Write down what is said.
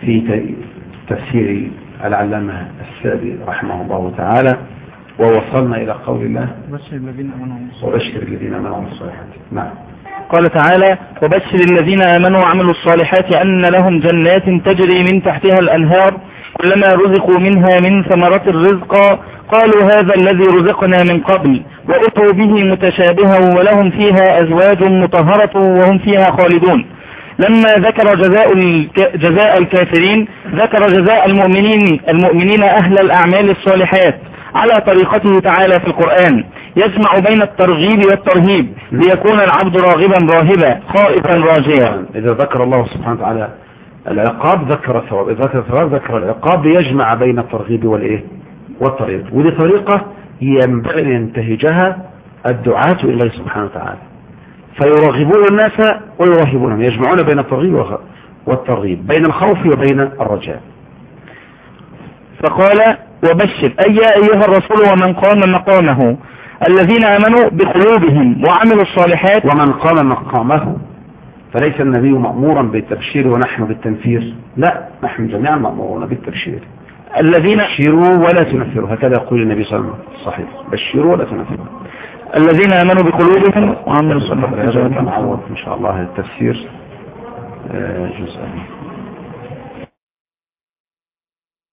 في تفسير العلامة السابي رحمه الله تعالى ووصلنا إلى قول الله بشر الذين آمنوا وبشر الذين آمنوا الصالحات. نعم. قال تعالى وبشر الذين آمنوا وعملوا الصالحات أن لهم جنات تجري من تحتها الأنهار كلما رزقوا منها من ثمرة الرزق قالوا هذا الذي رزقنا من قبل وأتوا به متشابها ولهم فيها أزواج مطهرة وهم فيها خالدون. لما ذكر جزاء جزاء الكافرين ذكر جزاء المؤمنين المؤمنين أهل الأعمال الصالحات على طريقته تعالى في القرآن. يجمع بين الترغيب والترهيب ليكون العبد راغبا راهبا خائفا راجيا إذا ذكر الله سبحانه وتعالى العقاب ذكر الثواب. إذا ذكر الثواب ذكر العقاب. ليجمع بين الترغيب والإيه؟ والترهيب. ودي طريقة ينبغي أن ينتهجها الدعاة إلى سبحانه وتعالى. فيرغبون الناس ويرهبونهم يجمعون بين الترغيب والترغيب بين الخوف وبين الرجاء. فقال وبشر أي أيها الرسول ومن قام مقامه؟ الذين آمنوا بقلوبهم وعملوا الصالحات ومن قام مقامه؟ فليس النبي مأمورا بالتبشير ونحن بالتنفير؟ لا نحن جميعا مأمورون بالتبشير. الذين بشروا ولا تنفروا هكذا يقول النبي صلى الله عليه وسلم. صحيح. بشروا ولا تنفروا. الذين آمنوا بقلوبهم وعملوا الصالحات. إن شاء الله التفسير آه، جزء